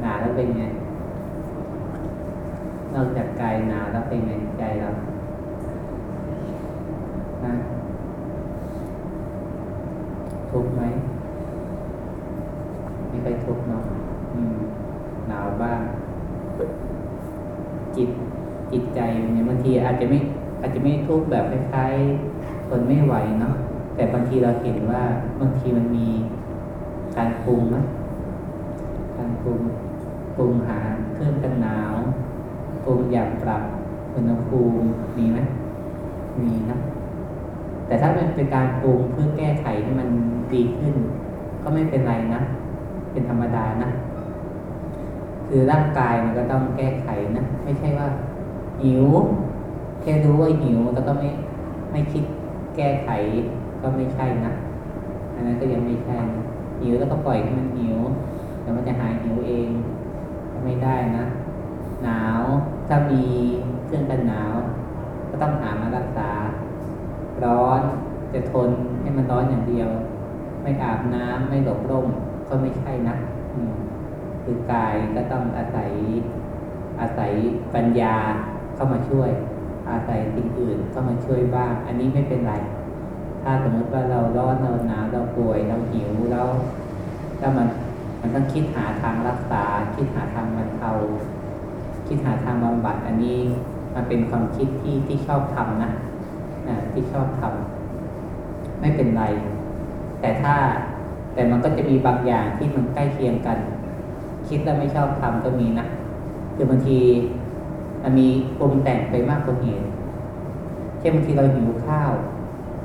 หนาแล้วเป็นไง นอกจากกายหนาแล้วเป็นไงใจเรานะทุกไหมไม่ค่อยทุกเนาะอืมหนาวบ้าง จิตจิตใจเนี่ยบางทีอาจจะไม่ อาจจะไม่ทุกแบบคล้ายๆคนไม่ไหวเนาะแต่บางทีเราเห็นว่าบางทีมันมีการปรุงนะ ปรุงปรุงหาเครื่องกันหนาวปรุงอยากปรับอุณหภูมิมีไหมมีนะแต่ถ้ามันเป็นการปรุงเพื่อแก้ไขให้มันดีขึ้น ก็ไม่เป็นไรนะ เป็นธรรมดานะ คือร่างกายมันก็ต้องแก้ไขนะไม่ใช่ว่า หิว แค่รู้ว่าหิวแล้วก็ไม่ไม่คิดแก้ไขก็ไม่ใช่นะอันนั้นก็ยังไม่ใช่นะหิวแล้วก็ปล่อยให้มันหิว เดี๋ยวมันจะหายหิวเองไม่ได้นะ หนาวถ้ามีเครื่องกันหนาว ก็ต้องหามารักษา ร้อนจะทนให้มันร้อนอย่างเดียว ไม่อาบน้ำไม่หลบร่มก็ไม่ใช่นะคือกายก็ต้องอาศัย อาศัยปัญญาเข้ามาช่วย อาศัยสิ่งอื่นเข้ามาช่วยบ้าง อันนี้ไม่เป็นไร ถ้าสมมติว่าเราร้อนเราหนาวเราป่วยเราหิวเราถ้ามัน มันต้องคิดหาทางรักษา คิดหาทางบรรเทาคิดหาทางบำบัดอันนี้มันเป็นความคิดที่ที่ชอบทำนะนะที่ชอบทำไม่เป็นไร แต่ถ้าแต่มันก็จะมีบางอย่างที่มันใกล้เคียงกัน คิดแล้วไม่ชอบทำก็มีนะคือบางทีมันมีปรุงแต่งไปมากกว่าเหตุเช่นบางทีเราหิวข้าว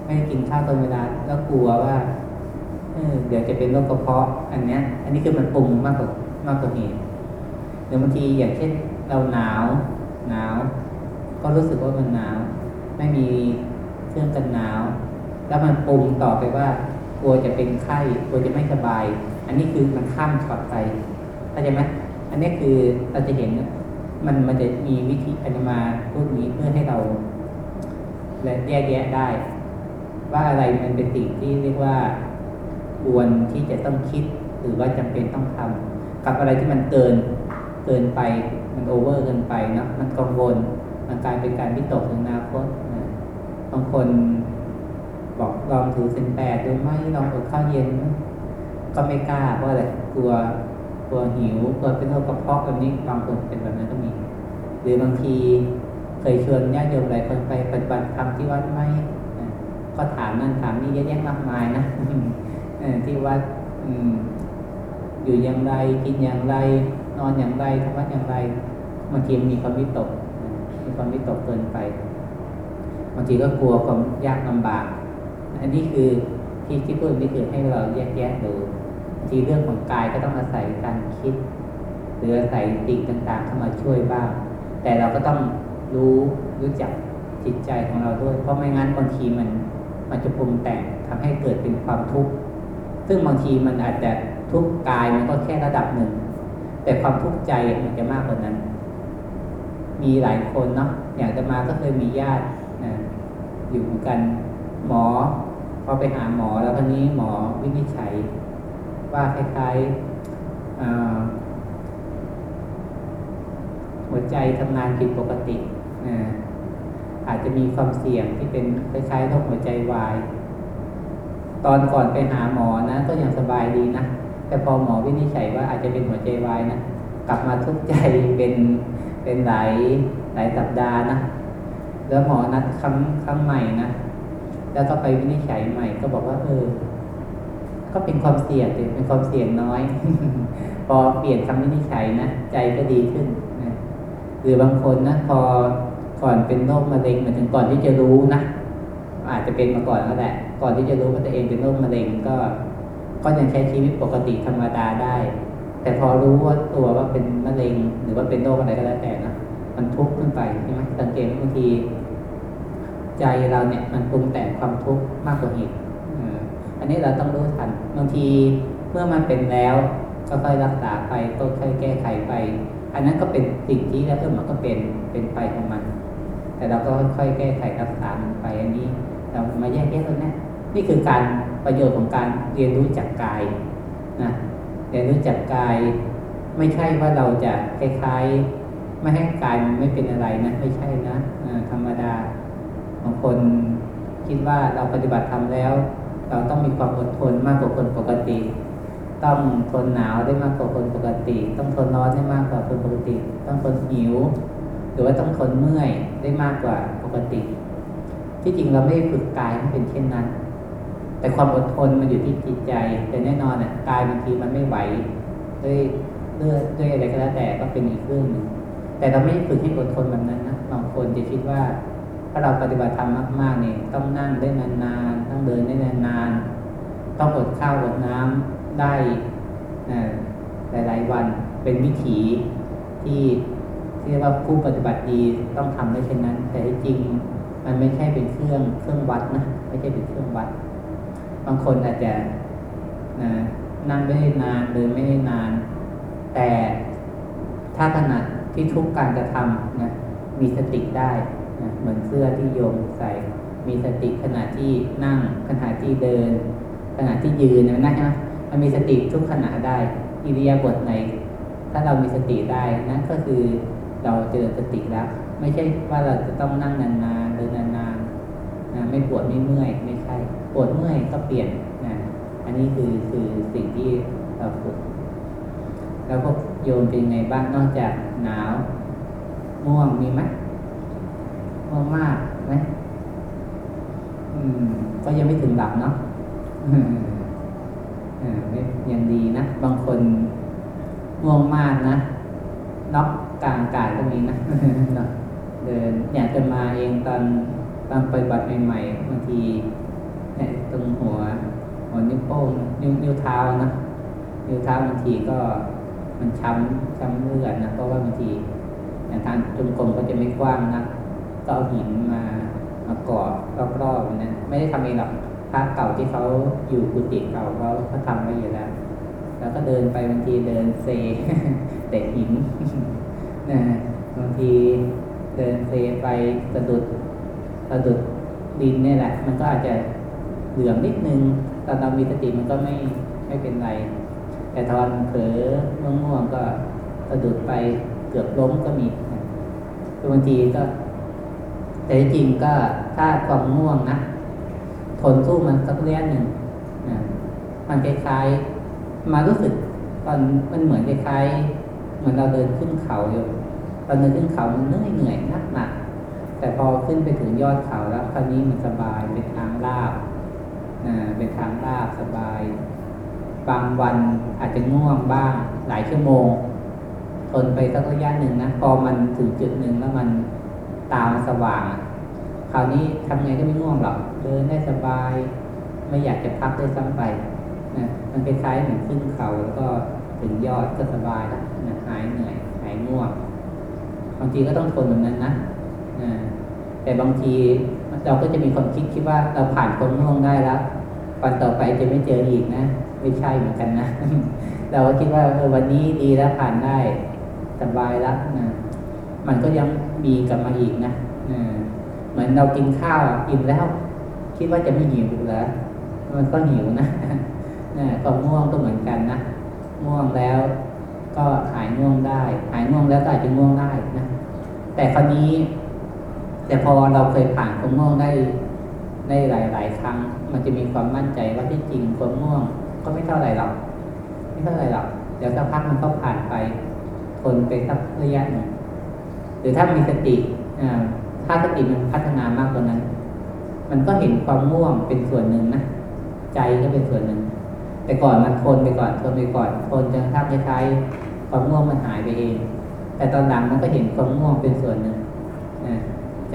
ไม่ได้กินข้าวตรงเวลาแล้วกลัวว่า เดี๋ยวจะเป็นโรคกระเพาะอันเนี้ยอันนี้คือมันปรุงมากกว่ามากกว่าเหตุหรือบางทีอย่างเช่นเราหนาวหนาว ก็รู้สึกว่ามันหนาว ไม่มีเครื่องกันหนาว แล้วมันปรุงต่อไปว่ากลัวจะเป็นไข้กลัวจะไม่สบาย อันนี้คือมันข้ามช็อตไปเข้าใจไหมอันนี้คือเราจะเห็นมันมันจะมีวิธีอนมาพูดนี้เพื่อให้เราและแยกแยะได้ ว่าอะไรมันเป็นสิ่งที่เรียกว่า ควรที่จะต้องคิด หรือว่าจำเป็นต้องทำกับอะไรที่มันเกินเกินไปมันโอเวอร์เกินไปเนาะมันกังวลมันกลายเป็นการวิตกถึงอนาคตบางคนบอกลองถือสินแปดดูไหมลองอดข้าวเย็น ก็ไม่กล้าเพราะอะไรกลัวกลัวหิวกลัวเป็นโรคกระเพาะแบบนี้บางคนเป็นแบบนั้นก็มี หรือบางทีเคยชวนญาติโยมหลายคนไปปฏิบัติธรรมที่วัดไหมก็ถามนั่นถามนี่เยอะแยะมากมายนะ ที่วัดอยู่อย่างไรกินอย่างไร นอนอย่างไรทำวัดอย่างไรบางทีมีความวิตก มีความวิตกเกินไปบางทีก็กลัวความยากลำบาก อันนี้คือที่ที่พูดนี่คือให้เราแยกแยะดูทีเรื่องของกายก็ต้องอาศัยการคิด หรืออาศัยสิ่งต่างๆเข้ามาช่วยบ้าง แต่เราก็ต้องรู้รู้จักจิตใจของเราด้วย เพราะไม่งั้นบางทีมันมันจะปรุงแต่งทำให้เกิดเป็นความทุกข์ ซึ่งบางทีมันอาจจะทุกข์กายมันก็แค่ระดับหนึ่ง แต่ความทุกข์ใจมันจะมากกว่านั้น มีหลายคนเนาะอย่างจะมาก็เคยมีญาตินะอยู่กันหมอ พอไปหาหมอแล้วคนนี้หมอวินิจฉัย ว่าคล้ายๆหัวใจทำงานผิดปกติอาจจะมีความเสี่ยงที่เป็นคล้ายๆโรคหัวใจวาย ตอนก่อนไปหาหมอนะก็ยังสบายดีนะ แต่พอหมอวินิจฉัยว่าอาจจะเป็นหัวใจวายนะ กลับมาทุกข์ใจเป็นเป็นหลายหลายสัปดาห์นะ แล้วหมอนัดครั้งครั้งใหม่นะ แล้วก็ไปวินิจฉัยใหม่ก็บอกว่าเออ ก็เป็นความเสี่ยงเป็นความเสี่ยงน้อย พอเปลี่ยนคำวินิจฉัยนะใจก็ดีขึ้นนะหรือบางคนนะพอก่อนเป็นโรคมะเร็งเหมือนถึงก่อนที่จะรู้นะอาจจะเป็นมาก่อนก็แหละ ก่อนที่จะรู้ว่าตัวเองเป็นโรคมะเร็งก็ ก็ยังใช้ชีวิตปกติธรรมดาได้ แต่พอรู้ว่าตัวว่าเป็นมะเร็ง หรือว่าเป็นโรคอะไรก็แล้วแต่นะมันทุกข์ขึ้นไปใช่ไหมสังเกตบางที ใจเราเนี่ยมันปรุงแต่งความทุกข์มากกว่าเหตุอันนี้เราต้องรู้ทันบางทีเมื่อมันเป็นแล้วก็ค่อยรักษาไปก็ค่อยแก้ไขไป อันนั้นก็เป็นสิ่งที่แล้วเออมันก็เป็นเป็นไปของมัน แต่เราก็ค่อยแก้ไขรักษามันไปอันนี้ เรามาแยกแยะตรงนี้ นี่คือการประโยชน์ของการเรียนรู้จากกายนะเรียนรู้จักกาย ไม่ใช่ว่าเราจะคล้ายๆไม่ให้กายมันไม่เป็นอะไรนะไม่ใช่นะธรรมดาบางคนคิดว่าเราปฏิบัติทำแล้ว เราต้องมีความอดทนมากกว่าคนปกติ ต้องทนหนาวได้มากกว่าคนปกติ ต้องทนร้อนได้มากกว่าคนปกติ ต้องทนหิว หรือว่าต้องทนเมื่อยได้มากกว่าปกติ ที่จริงเราไม่ฝึกกายให้เป็นเช่นนั้น แต่ความอดทนมันอยู่ที่จิตใจ แต่แน่นอนอะกายบางทีมันไม่ไหวด้วยเลือดด้วยอะไรก็แล้วแต่ก็เป็นอีกเรื่องหนึ่งแต่เราไม่ฝึกให้อดทนแบบนั้นนะบางคนจะคิดว่า ถ้าเราปฏิบัติธรรมมากๆเนี่ยต้องนั่งได้นานๆต้องเดินได้นานๆต้องอดข้าวอดน้ำได้หลายๆวันเป็นวิถีที่ที่เรียกว่าผู้ปฏิบัติดีต้องทำได้เช่นนั้น แต่จริงมันไม่ใช่เป็นเครื่องเครื่องวัดนะไม่ใช่เป็นเครื่องวัด บางคนอาจจะนะนั่งไม่ได้นานเดินไม่ได้นาน แต่ถ้าขณะที่ทุกการกระทำนะมีสติได้นะเหมือนเสื้อที่โยมใส่ มีสติขณะที่นั่งขณะที่เดิน ขณะที่ยืนนะนะมันมีสติทุกขณะได้อิริยาบถไหนถ้าเรามีสติได้นะก็คือเราเจอสติแล้ว ไม่ใช่ว่าเราจะต้องนั่งนานๆเดินนานๆนะไม่ปวดไม่เมื่อยไม่ ปวดเมื่อยก็เปลี่ยนนะอันนี้คือคือสิ่งที่เราฝึก แล้วพวกโยมเป็นไงบ้างนอกจากหนาวง่วงมีไหมง่วงมากไหมอืม ก็ยังไม่ถึงหลับเนาะยังดีนะ บางคนง่วงมากนะน็อกกลางกายก็มีนะเดินอยากจะมาเองตอนตอนปฏิบัติใหม่ๆบางที เนี่ยตรงหัวหัวนิ้วโป้งนิ้วนิ้วเท้านะนิ้วเท้าบางทีก็มันช้ำช้ำเลือดนะเพราะว่าบางทีอย่างทางจงกรมก็จะไม่กว้างนะก็เอาหินมามาก่อรอบๆนั้นไม่ได้ทำเองหรอกพระเก่าที่เขาอยู่กุฏิเก่าเขาเขาทำไว้อยู่แล้วแล้วก็เดินไปบางทีเดินเซเตะหินนะบางทีเดินเซไปสะดุดสะดุดดินนี่แหละ มันก็อาจจะ เหลื่อมนิดนึงตอนเรามีสติมันก็ไม่ไม่เป็นไร แต่ตอนเผลอง่วงก็สะดุดไปเกือบล้มก็มีบางทีก็ แต่จริงก็ถ้าความง่วงนะทนสู้มันสักระยะหนึ่งนะมันคล้ายๆมารู้สึกตอนมันเหมือนคล้ายๆเหมือนเราเดินขึ้นเขาอยู่ตอนเดินขึ้นเขามันเหนื่อยเหนื่อยนักหนักแต่พอขึ้นไปถึงยอดเขาแล้วคราวนี้มันสบายเป็นทางลาบ นะเป็นทางลาบสบาย บางวันอาจจะง่วงบ้างหลายชั่วโมง ทนไปสักระยะหนึ่งนะพอมันถึงจุดหนึ่งแล้วมันตามสว่าง คราวนี้ทำไงก็ไม่ง่วงหรอกเดินได้สบาย ไม่อยากจะพักได้ซ้ำไปนะมันคล้ายเหมือนขึ้นเขาแล้วก็ถึงยอดก็สบายแล้วนะหายเหนื่อยหายง่วงบางทีก็ต้องทนแบบนั้นนะนะแต่บางที เราก็จะมีความคิดคิดว่าเราผ่านความง่วงได้แล้ววันต่อไปจะไม่เจออีกนะ ไม่ใช่เหมือนกันนะ เราก็คิดว่าเออวันนี้ดีแล้วผ่านได้สบายแล้วนะมันก็ยังมีกลับมาอีกนะเหมือนเรากินข้าวอิ่มแล้ว คิดว่าจะไม่หิวแล้วมันก็หิวนะนะความง่วงก็เหมือนกันนะง่วงแล้ว ก็หายง่วงได้ หายง่วงแล้วก็อาจจะง่วงได้นะแต่คราวนี้ แต่พอเราเคยผ่านความง่วงได้ได้หลายๆครั้ง มันจะมีความมั่นใจว่าที่จริงความง่วง ก็ไม่เท่าไหร่หรอกไม่เท่าไหร่หรอกเดี๋ยวสักพักมันก็ผ่านไปทนไปสักระยะหนึ่งหรือถ้ามีสติถ้าสติมันพัฒนามากกว่านั้น มันก็เห็นความง่วงเป็นส่วนหนึ่งนะใจก็เป็นส่วนหนึ่ง แต่ก่อนมันทนไปก่อนทนไปก่อนทนจนถ้าคล้ายความง่วงมันหายไปเอง แต่ตอนหลังมันก็เห็นความง่วงเป็นส่วนหนึ่ง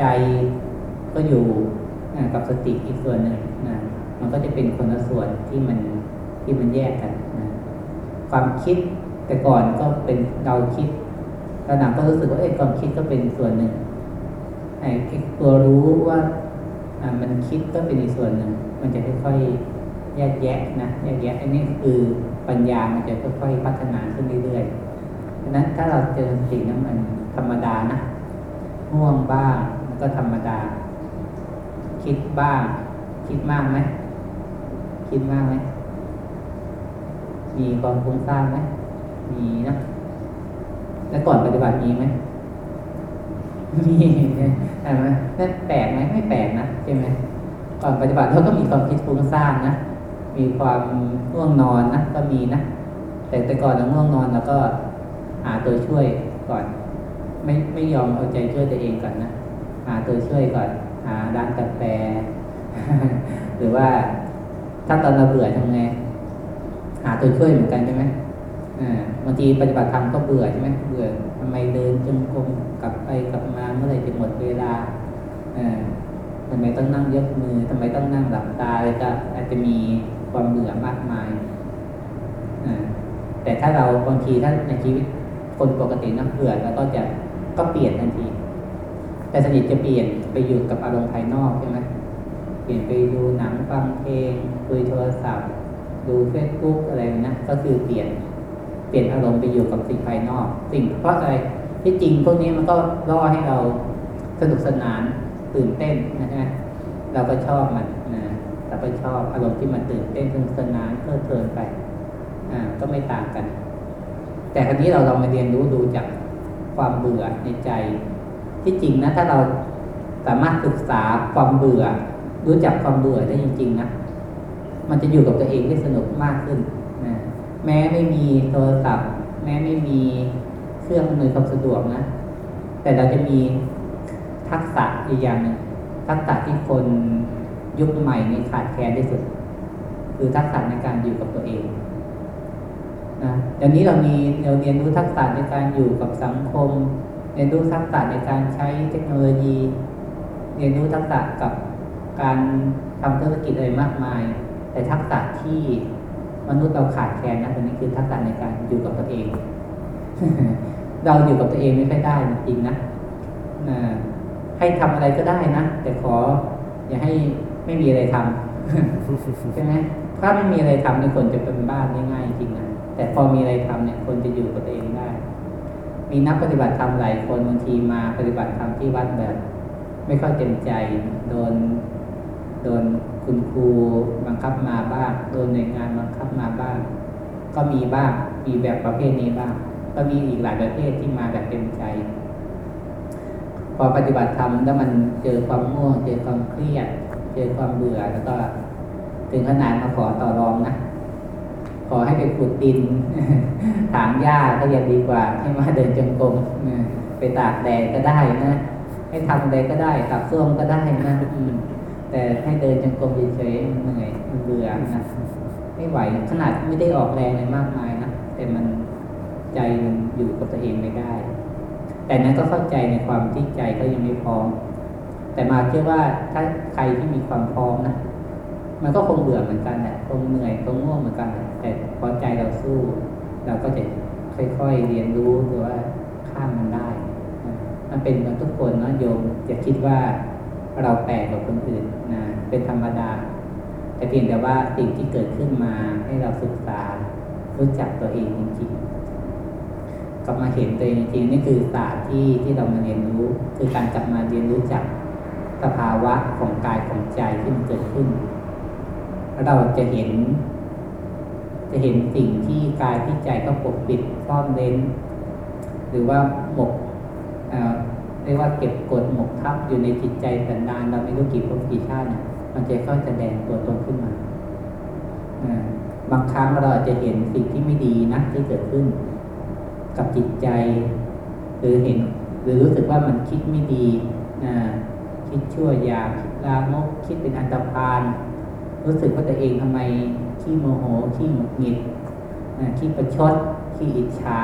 ใจก็อยู่กับสติอีกส่วนหนึ่งนะมันก็จะเป็นคนละส่วนที่มันที่มันแยกกันนะความคิดแต่ก่อนก็เป็นเราคิดตอนหลังก็รู้สึกว่าเอ้ความคิดก็เป็นส่วนหนึ่งไอ้ตัวรู้ว่ามันคิดก็เป็นอีกส่วนหนึ่ง มันจะค่อยๆแยกแยะนะแยกแยะอันนี้คือปัญญามันจะค่อยๆพัฒนาขึ้นเรื่อยๆดังนั้นถ้าเราเจอสิ่งนั้นมันธรรมดานะง่วงบ้าง ก็ธรรมดา คิดบ้าง คิดมากไหมคิดมากไหมมีความฟุ้งซ่านไหมมีนะแล้วก่อนปฏิบัติมีไหมมีใช่ไหมนั่นแปลกไหมไม่แปลกนะใช่ไหมก่อนปฏิบัติเราก็มีความคิดฟุ้งซ่านนะมีความง่วงนอนนะก็มีนะแต่แต่ก่อนเราง่วงนอนเราก็หาตัวช่วยก่อน ไม่ไม่ยอมเอาใจช่วยตัวเองก่อนนะาตัวช่วยก่อน หาร้านกาแฟ หรือว่าถ้าตอนเราเบื่อทำไง หาตัวช่วยเหมือนกันใช่ไหมบางทีปฏิบัติธรรมก็เบื่อใช่ไหมเบื่อทำไมเดินจงกรมกลับไปกลับมาเมื่อไหร่จะหมดเวลาทำไมต้องนั่งยกมือทำไมต้องนั่งหลับตาเลยก็อาจจะมีความเบื่อมากมายแต่ถ้าเราบางทีถ้าในชีวิตคนปกตินักเบื่อแล้วก็จะก็เปลี่ยนทันที แต่สนิทจะเปลี่ยนไปอยู่กับอารมณ์ภายนอกใช่ไหมเปลี่ยนไปดูหนังฟังเพลงคุยโทรศัพท์ ดูเฟซบุ๊กอะไรนะก็คือเปลี่ยนเปลี่ยนอารมณ์ไปอยู่กับสิ่งภายนอก สิ่งเพราะอะไรที่จริงพวกนี้มันก็ล่อให้เราสนุกสนานตื่นเต้นนะฮะเราก็ชอบมันนะเราก็ชอบอารมณ์ที่มันตื่นเต้นสนุกสนานเพลิดเพลินไปอ่าก็ไม่ต่างกัน แต่ครั้นี้เราลองมาเรียนรู้ดูจากความเบื่อในใจ ที่จริงนะถ้าเราสามารถศึกษาความเบื่อ รู้จักความเบื่อได้จริง ๆ นะ มันจะอยู่กับตัวเองได้สนุกมากขึ้นนะแม้ไม่มีโทรศัพท์ แม้ไม่มีเครื่องอำนวยความสะดวกนะ แต่เราจะมีทักษะอีกอย่างหนึ่งทักษะที่คนยุคใหม่นี้ขาดแคลนที่สุด คือทักษะในการอยู่กับตัวเองนะเดี๋ยวนี้เรามีเราเรียนรู้ทักษะในการอยู่กับสังคม เรียนรู้ทักษะในการใช้เทคโนโลยี เรียนรู้ทักษะกับการทำธุรกิจอะไรมากมาย แต่ทักษะที่มนุษย์เราขาดแคลนนะตอนนี้คือทักษะในการอยู่กับตัวเอง เราอยู่กับตัวเองไม่ค่อยได้จริงนะให้ทำอะไรก็ได้นะแต่ขอ อย่าให้ไม่มีอะไรทำใช่ไหมถ้าไม่มีอะไรทำเนี่ยคนจะเป็นบ้านง่ายจริงนะแต่พอมีอะไรทำเนี่ยคนจะอยู่กับตัวเองได้ มีนักปฏิบัติธรรมหลายคนบางทีมาปฏิบัติธรรมที่วัดแบบ ไม่ค่อยเต็มใจ โดนโดนคุณครูบังคับมาบ้าง โดนหน่วยงานบังคับมาบ้าง ก็มีบ้างมีแบบประเภทนี้บ้าง ก็มีอีกหลายประเภทที่มาแบบเต็มใจ พอปฏิบัติธรรมแล้วมันเจอความง่วงเจอความเครียด เจอความเบื่อแล้วก็ถึงขนาดมาขอต่อรองนะ ขอให้ไปขุดดินถางหญ้าก็ยังดีกว่าให้มาเดินจงกรมไปตากแดดก็ได้นะให้ทำอะไรก็ได้ตักส้วมก็ได้นะอืมแต่ให้เดินจงกรมเฉยๆเหนื่อยเบื่อนะไม่ไหวขนาดไม่ได้ออกแรงอะไรมากมายนะแต่มันใจมันอยู่กับตัวเองไม่ได้ แต่นั้นก็เข้าใจในความที่ใจก็ยังไม่พร้อม แต่มาเชื่อว่าถ้าใครที่มีความพร้อมนะมันก็คงเบื่อเหมือนกันแหละคงเหนื่อยคงง่วงเหมือนกันแแต่พอใจเราสู้ เราก็จะค่อยๆเรียนรู้หรือว่าข้ามมันได้ มันเป็นกับทุกคนนะโยมจะคิดว่าเราแปลกกว่าคนอื่นนะเป็นธรรมดา แต่เพียงแต่ว่าสิ่งที่เกิดขึ้นมาให้เราศึกษารู้จักตัวเองจริงๆกลับมาเห็นตัวเองจริงนี่คือศาสตร์ที่ที่เรามาเรียนรู้ คือการกลับมาเรียนรู้จักสภาวะของกายของใจที่มันเกิดขึ้น เราจะเห็น จะเห็นสิ่งที่กายที่ใจก็ปกปิดซ่อนเร้น หรือว่าหมกเรียกว่าเก็บกดหมกทับอยู่ในจิตใจสันดานเราไม่รู้กี่ภพกี่ชาติเนี่ยมันจะค่อยแสดงตัวตนขึ้นมาบางครั้งเราอาจจะเห็นสิ่งที่ไม่ดีนะที่เกิดขึ้น กับจิตใจ หรือเห็น หรือรู้สึกว่ามันคิดไม่ดีนะคิดชั่วอยากคิดลามกคิดเป็นอันตรพานรู้สึกว่าตัวเองทำไม ขี้โมโหขี้หงุดหงิดขี้ประชดขี้อิจฉา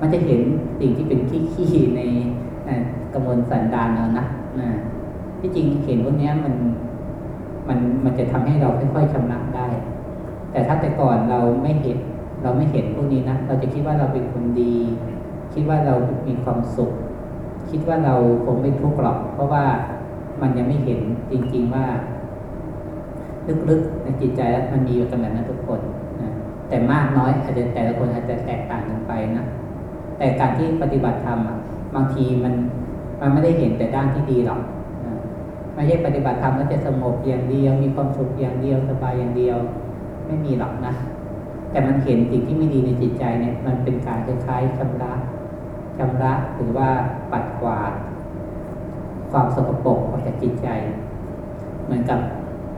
มันจะเห็นสิ่งที่เป็นขี้ขี้ในกระมวลสันดานเรานะนะที่จริงเห็นพวกนี้มันมันมันจะทำให้เราค่อยๆชำระได้ แต่ถ้าแต่ก่อนเราไม่เห็น เราไม่เห็นพวกนี้นะ เราจะคิดว่าเราเป็นคนดี คิดว่าเรามีความสุข คิดว่าเราคงไม่ทุกข์หรอก เพราะว่ามันยังไม่เห็นจริง ๆว่า ลึกๆในจิตใจแล้วมันมีอยู่กันแบบนั้นทุกคนนะแต่มากน้อยอาจจะแต่ละคนอาจจะแตกต่างกันไปนะแต่การที่ปฏิบัติธรรมบางทีมันมันไม่ได้เห็นแต่ด้านที่ดีหรอกไม่ใช่ปฏิบัติธรรมแล้วจะสงบอย่างเดียว มีความสุขอย่างเดียวสบายอย่างเดียว ไม่มีหรอกนะ แต่มันเห็นสิ่งที่ไม่ดีในจิตใจเนี่ย มันเป็นการคล้ายๆชำระชำระหรือว่าปัดกวาด ความสกปรกออกจากจิตใจ เหมือนกับ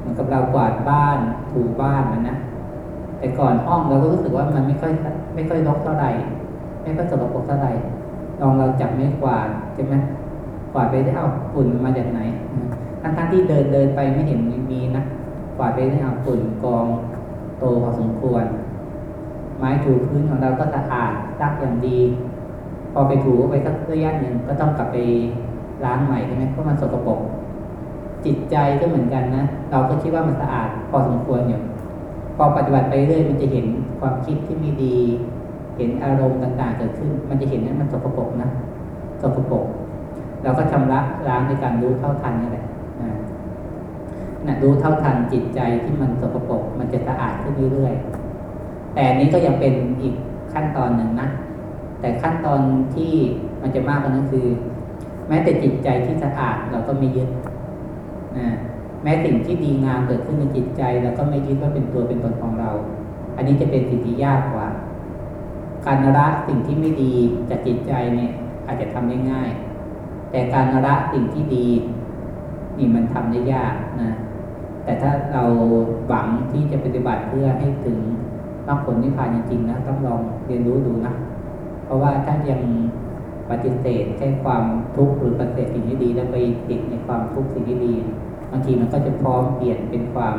เหมือนกับเรากวาดบ้านถูบ้านมันนะแต่ก่อนห้องเราก็รู้สึกว่ามันไม่ค่อยไม่ค่อยรกเท่าไหร่ไม่ค่อยสกปรกเท่าไหร่ลองเราจับไม่กวาดใช่ไหมกวาดไปได้เอาฝุ่นมาจากไหนทั้งทั้งที่เดินเดินไปไม่เห็นมีนะกวาดไปได้เอาฝุ่นกองโตพอสมควร ไม้ถูพื้นของเราก็สะอาดซักอย่างดี พอไปถูไปสักระยะหนึ่งก็ต้องกลับไปล้างใหม่ใช่ไหมเพราะมันสกปรก จิตใจก็เหมือนกันนะ เราก็คิดว่ามันสะอาดพอสมควรอยู่พอปฏิบัติไปเรื่อยมันจะเห็นความคิดที่ไม่ดี เห็นอารมณ์ต่างๆเกิดขึ้น มันจะเห็นว่ามันสกปรกนะสกปรกเราก็ชำระล้างในการรู้เท่าทันนี่แหละนะรู้เท่าทันจิตใจที่มันสกปรกมันจะสะอาดขึ้นเรื่อยๆ แต่นี้ก็ยังเป็นอีกขั้นตอนหนึ่งนะ แต่ขั้นตอนที่มันจะมากกว่านั้นคือ แม้แต่จิตใจที่สะอาดเราก็ไม่ยึด นะแม้สิ่งที่ดีงามเกิดขึ้นในจิตใจเราก็ไม่ยึดว่าเป็นตัวเป็นตนของเรา อันนี้จะเป็นสิ่งที่ยากกว่า การละสิ่งที่ไม่ดีจากจิตใจเนี่ยอาจจะทำได้ง่าย แต่การละสิ่งที่ดี นี่มันทำได้ยากนะแต่ถ้าเราหวังที่จะปฏิบัติเพื่อให้ถึงมรรคผลนิพพานจริงๆนะต้องลองเรียนรู้ดูนะเพราะว่าถ้ายัง ปฏิเสธแค่ความทุกข์หรือปฏิเสธสิ่งที่ดี แล้วไปติดในความทุกข์สิ่งที่ดีบางทีมันก็จะพร้อมเปลี่ยนเป็นความ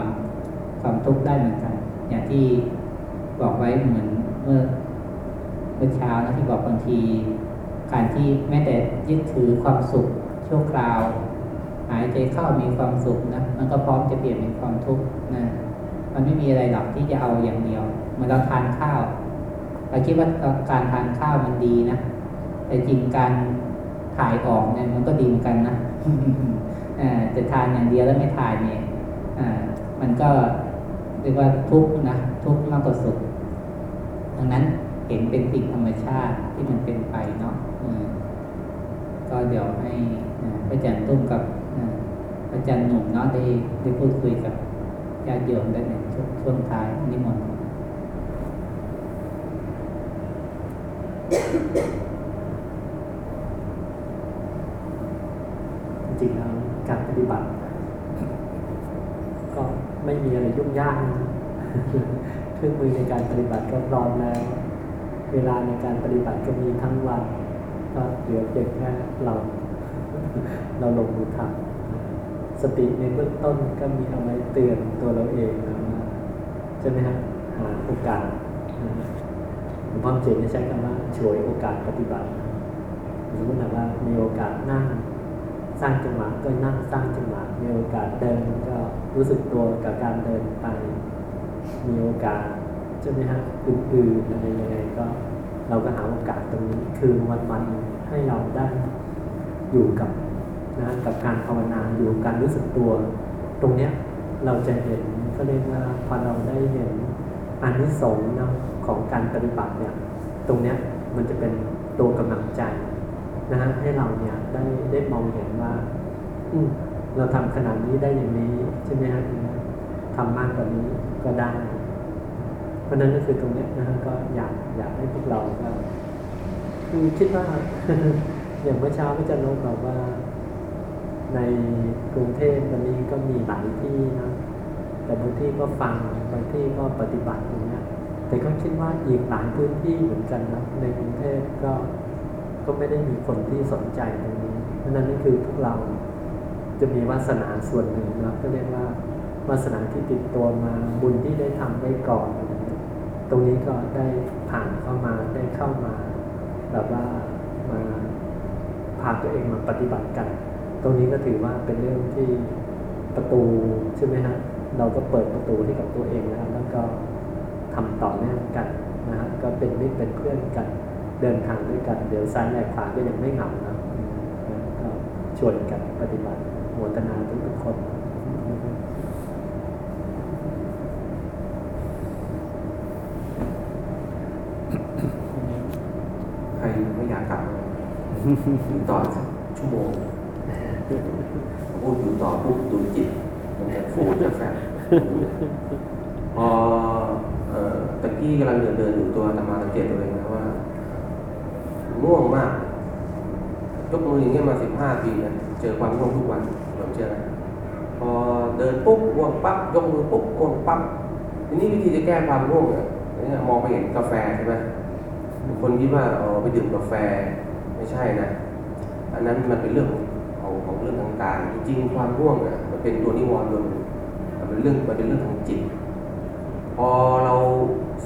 ความทุกข์ได้เหมือนกัน อย่างที่บอกไว้เหมือนเมื่อเมื่อเช้านะที่บอกบางที การที่แม้แต่ยึดถือความสุขชั่วคราว หายใจเข้ามีความสุขนะมันก็พร้อมจะเปลี่ยนเป็นความทุกข์นะมันไม่มีอะไรหรอกที่จะเอาอย่างเดียวเมื่อเราทานข้าวเราคิดว่าการทานข้าวมันดีนะ แต่จริงการถ่ายออกเนี่ยมันก็ดีเหมือนกันนะจะทานอย่างเดียวแล้วไม่ถ่ายเนี่ยมันก็เรียกว่าทุกข์นะทุกข์มากกว่าสุขดังนั้นเห็นเป็นสิ่งธรรมชาติที่มันเป็นไปเนาะก็เดี๋ยวให้พระอาจารย์ตุ้มกับพระอาจารย์หนุ่มเนาะได้ได้พูดคุยกับญาติโยมได้ในช่วงท้ายนิมนต์จริงๆแล้วการปฏิบัติ ก็ไม่มีอะไรยุ่งยากนะ เครื่องมือในการปฏิบัติก็พร้อมแล้ว เวลาในการปฏิบัติก็มีทั้งวันก็เหลือเพียงแค่เราเราลงมือทำสติในเบื้องต้นก็มีเอาไว้เตือนตัวเราเองนะใช่ไหมครับหาโอกาสหลวงพ่อเจนใช้คำว่าช่วยโอกาสปฏิบัติสมมติว่ามีโอกาสนั่งสร้างจังหวะก็นั่งสร้างจังหวะมีโอกาสเดินก็รู้สึกตัวกับการเดินไป มีโอกาสใช่ไหมฮะอื่นๆอะไรยังไงก็เราก็หาโอกาสตรงนี้คือวันๆให้เราได้อยู่กับนะกับการภาวนาอยู่การรู้สึกตัว ตรงเนี้ยเราจะเห็นก็เรียกว่าพอเราได้เห็นอานิสงส์นะของการปฏิบัติเนี่ยตรงเนี้ยมันจะเป็นตัวกำลังใจนะฮะให้เราเนี่ยได้ได้มองเห็นว่า อืมเราทำขนาดนี้ได้อย่างนี้ใช่ไหมฮะ ทำมากกว่านี้ก็ได้ เพราะนั้นก็คือตรงนี้นะก็อยากอยากให้พวกเราก็คือคิดว่า อย่างเมื่อเช้าพี่จันโนบอกว่า ในกรุงเทพวันนี้ก็มีหลายที่นะแต่บางที่ก็ฟังบางที่ก็ปฏิบัติอย่างเงี้ยแต่ก็คิดว่าอีกหลายพื้นที่เหมือนกันนะในกรุงเทพก็ก็ไม่ได้มีคนที่สนใจตรงนี้เพราะนั้นนี่คือพวกเราจะมีวาสนาส่วนหนึ่งนะก็เรียกว่า วาสนาที่ติดตัวมาบุญที่ได้ทำไว้ก่อน ตรงนี้ก็ได้ผ่านเข้ามาได้เข้ามาแบบว่ามาพาตัวเองมาปฏิบัติกัน ตรงนี้ก็ถือว่าเป็นเรื่องที่ประตูใช่ไหมฮะเราก็เปิดประตูให้กับตัวเองแล้วแล้วก็ทำต่อเนื่องกันนะฮะก็เป็นมิตรเป็นเพื่อนกัน เดินทางด้วยกันเดี๋ยวซ้ายแลกขวาก็ยังไม่เหงานะก็ชวนกันปฏิบัติโมทนาทุกทุกคน ใครไม่อยากกลับอยู่ ต่อสักชั่วโมงพูดอยู่ต่อปุ๊บดูจิตมันจะฟูจะแฝงพอเอ่อตะกี้กำลังเดินเดินอยู่ตัวอาตมาสังเกตตัวเองนะว่าง่วงมากยกมืออย่างเงี้ยมาสิบห้าปีนะเจอความง่วงทุกวันผมเชื่อไหมพอเดินปุ๊บง่วงปั๊บยกมือปุ๊บง่วงปั๊บทีนี้วิธีจะแก้ความง่วงเนี่ยเนี่ยมองไปเห็นกาแฟใช่ไหมคนคิดว่าเออไปดื่มกาแฟ ไม่ใช่นะ อันนั้นมันเป็นเรื่องของของเรื่องทางกายจริงๆความง่วงเนี่ยมันเป็นตัวนิวรณ์ตัวนึงมันเป็นเรื่องมันเป็นเรื่องของจิต พอเรา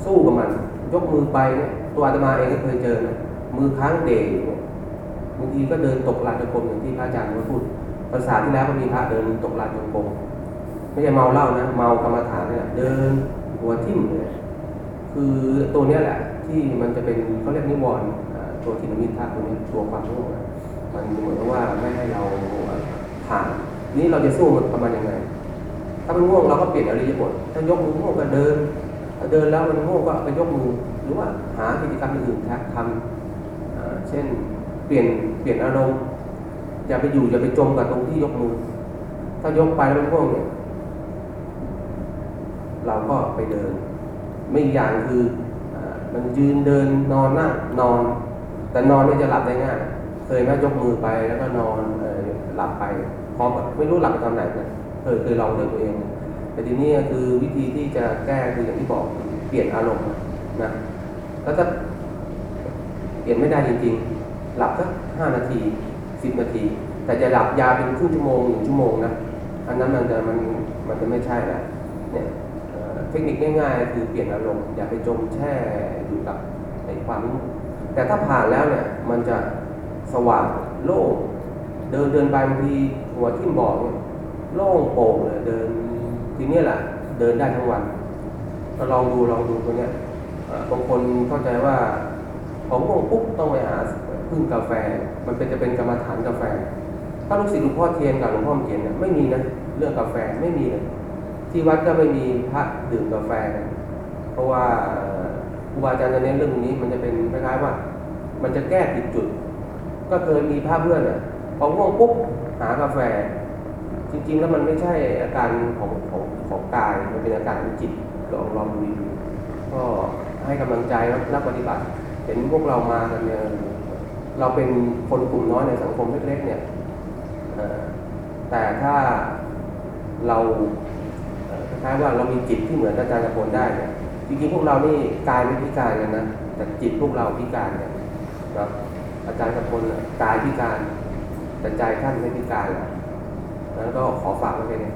สู้กับมัน ยกมือไปเนี่ยตัวอาตมาเองก็เคยเจอนะมือค้างเดอยู่เนี่ยบางทีก็เดินตกลานจงกรมอย่างที่พระอาจารย์พูดภาษาที่แล้วก็มีพระเดินตกลานจงกรมไม่ใช่เมาเหล้านะเมากรรมฐานเนี่ยเดินหัวทิ่มเลยคือตัวเนี้ยแหละที่มันจะเป็นเขาเรียกนิวรณ์ ตัวทินมิทะตัวนี้ตัวความง่วงมันเหมือนว่าไม่ให้เราผ่านนี่เราจะสู้มันประมาณยังไง ถ้ามันง่วงเราก็เปลี่ยนอริยบทถ้ายกมือง่วงก็เดินถ้าเดินแล้วมันง่วงก็ไปยกมือหรือว่าหากิจกรรมอื่นทำเช่นเปลี่ยนเปลี่ยนอารมณ์อย่าไปอยู่อย่าไปจมกับตรงที่ยกมือ ถ้ายกไปแล้วมันง่วงเนี่ยเราก็ไปเดิน ไม่อีกอย่างคือมันยืนเดินนอนนั่งนอน แต่นอนนี่จะหลับได้ง่ายเคยไหมยกมือไปแล้วก็นอนเอหลับไปพร้อมกับไม่รู้หลับไปตอนไหนนะเคยเคยลองด้วยตัวเอง แต่ทีนี้คือวิธีที่จะแก้คืออย่างที่บอกเปลี่ยนอารมณ์นะแล้วถ้าเปลี่ยนไม่ได้จริงๆ หลับสักห้านาทีสิบนาที แต่จะหลับยาเป็นครึ่งชั่วโมงหนึ่งชั่วโมงนะอันนั้นมันจะมันมันจะไม่ใช่ละเนี่ยเทคนิคง่ายๆ คือเปลี่ยนอารมณ์อย่าไปจมแช่อยู่กับในความ แต่ถ้าผ่านแล้วเนี่ยมันจะสว่างโล่งเดินเดินไปบางทีหัวทิ่มบอกเนี่ยโล่งโปร่งเลยเดินทีเนี้ยแหละเดินได้ทั้งวันก็ลองดูลองดูตัวเนี้ยบางคนเข้าใจว่าผมง่วงปุ๊บต้องไปหาพึ่งกาแฟ มันเป็นจะเป็นกรรมฐานกาแฟ ถ้าลูกศิษย์หลวงพ่อเทียนกับหลวงพ่อเทียนเนี่ยไม่มีนะเรื่องกาแฟไม่มีเลยที่วัดก็ไม่มีพระดื่มกาแฟเพราะว่า รูบาอาจารย์จะเน้นเรื่องนี้มันจะเป็นคล้ายๆว่า มันจะแก้ผิดจุด ก็เคยมีพระเพื่อนเนี่ยพอง่วงปุ๊บหากาแฟ จริงๆ แล้วมันไม่ใช่อาการของของของกายมันเป็นอาการของจิตลองลองดูดีก็ให้กำลังใจนักปฏิบัติเห็นพวกเรามากันเนี่ยเราเป็นคนกลุ่มน้อยในสังคมเล็กๆเนี่ยแต่ถ้าเราคล้ายๆว่าเรามีจิตที่เหมือนอาจารย์กระพลได้เนี่ย จริงๆพวกเรานี่กายไม่พิการกันนะแต่จิตพวกเราพิการกันครับ อาจารย์กระพลน่ะกายพิการแต่ใจท่านไม่พิการแล้วก็ขอฝากไว้เลยน